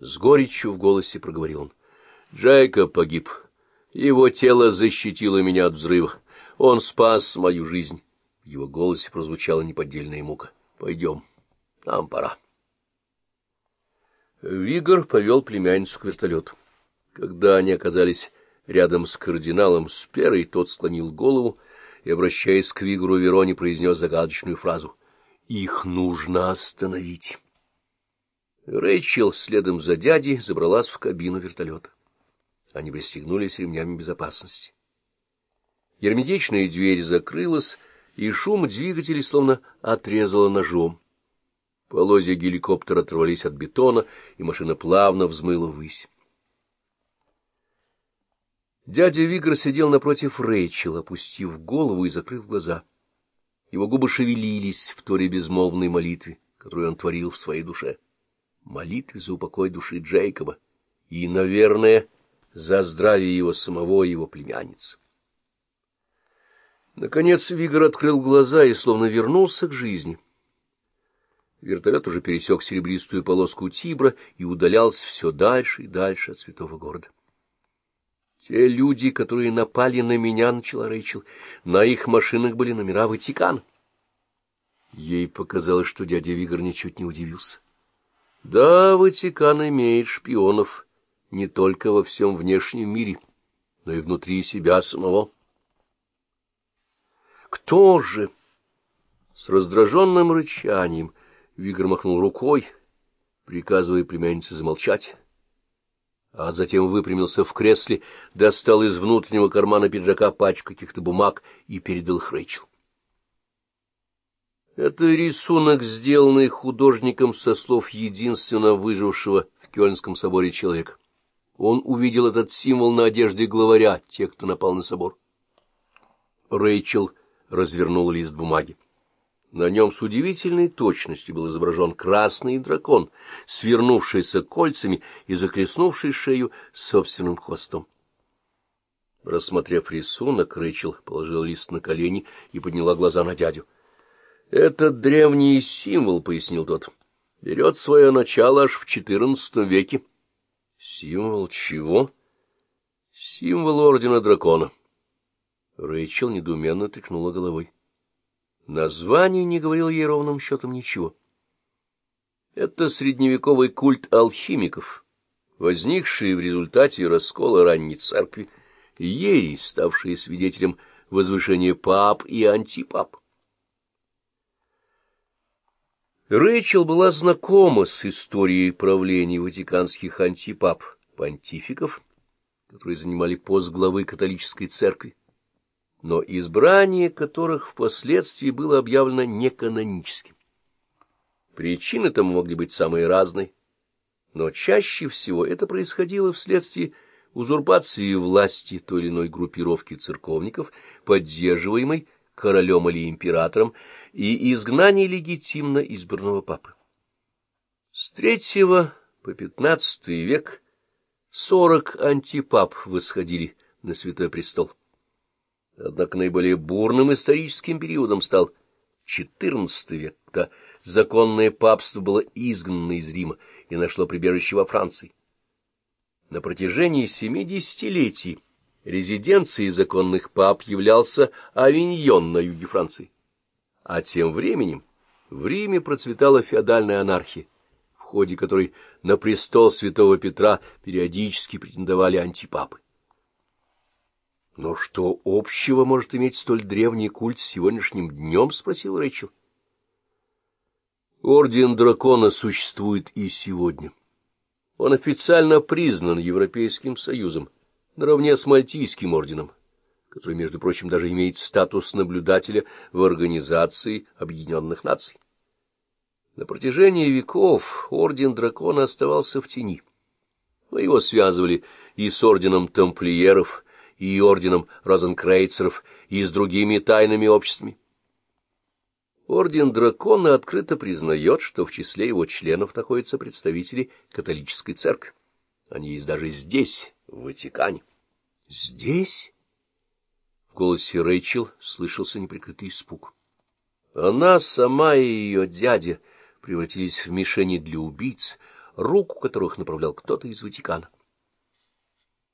С горечью в голосе проговорил он. Джейкоб погиб. Его тело защитило меня от взрыва. Он спас мою жизнь. В его голосе прозвучала неподдельная мука. Пойдем, нам пора. Вигор повел племянницу к вертолету. Когда они оказались рядом с кардиналом Сперой, тот склонил голову и, обращаясь к Вигору Вероне, произнес загадочную фразу «Их нужно остановить». Рэйчел следом за дядей забралась в кабину вертолета. Они пристегнулись ремнями безопасности. Герметичная дверь закрылась, и шум двигателей словно отрезало ножом. Полозья геликоптера оторвались от бетона, и машина плавно взмыла ввысь. Дядя Вигр сидел напротив Рэйчел, опустив голову и закрыв глаза. Его губы шевелились в торе безмолвной молитве, которую он творил в своей душе молитве за упокой души Джейкоба и, наверное, за здравие его самого и его племянницы. Наконец Вигор открыл глаза и словно вернулся к жизни. Вертолет уже пересек серебристую полоску Тибра и удалялся все дальше и дальше от святого города. Те люди, которые напали на меня, — начала Рэйчел, — на их машинах были номера Ватикана. Ей показалось, что дядя Вигор ничуть не удивился. Да, Ватикан имеет шпионов не только во всем внешнем мире, но и внутри себя самого. Кто же? С раздраженным рычанием Вигр махнул рукой, приказывая племяннице замолчать, а затем выпрямился в кресле, достал из внутреннего кармана пиджака пачку каких-то бумаг и передал их Рэйчел. Это рисунок, сделанный художником со слов единственно выжившего в Кёльнском соборе человека. Он увидел этот символ на одежде главаря, тех, кто напал на собор. Рэйчел развернул лист бумаги. На нем с удивительной точностью был изображен красный дракон, свернувшийся кольцами и захлестнувший шею собственным хвостом. Рассмотрев рисунок, Рэйчел положил лист на колени и подняла глаза на дядю. Этот древний символ, — пояснил тот, — берет свое начало аж в XIV веке. Символ чего? Символ Ордена Дракона. Рэйчел недоуменно тряхнула головой. Название не говорил ей ровным счетом ничего. Это средневековый культ алхимиков, возникший в результате раскола ранней церкви, ерей, ставшие свидетелем возвышения пап и антипап. Рэйчел была знакома с историей правления ватиканских антипап, понтификов, которые занимали пост главы католической церкви, но избрание которых впоследствии было объявлено неканоническим. Причины тому могли быть самые разные, но чаще всего это происходило вследствие узурпации власти той или иной группировки церковников, поддерживаемой королем или императором, и изгнание легитимно избранного папы. С третьего по пятнадцатый век сорок антипап восходили на Святой Престол. Однако наиболее бурным историческим периодом стал XIV век, когда законное папство было изгнано из Рима и нашло прибежище во Франции. На протяжении семи десятилетий резиденцией законных пап являлся Авиньон на юге Франции. А тем временем в Риме процветала феодальная анархия, в ходе которой на престол святого Петра периодически претендовали антипапы. «Но что общего может иметь столь древний культ с сегодняшним днем?» — спросил Рэйчел. «Орден дракона существует и сегодня. Он официально признан Европейским Союзом, наравне с Мальтийским орденом который, между прочим, даже имеет статус наблюдателя в Организации Объединенных Наций. На протяжении веков орден дракона оставался в тени, но его связывали и с орденом тамплиеров, и орденом розенкрейцеров, и с другими тайными обществами. Орден дракона открыто признает, что в числе его членов находятся представители католической церкви. Они есть даже здесь, в Ватикане. Здесь? В голосе Рэйчел слышался неприкрытый испуг. Она сама и ее дядя превратились в мишени для убийц, руку которых направлял кто-то из Ватикана.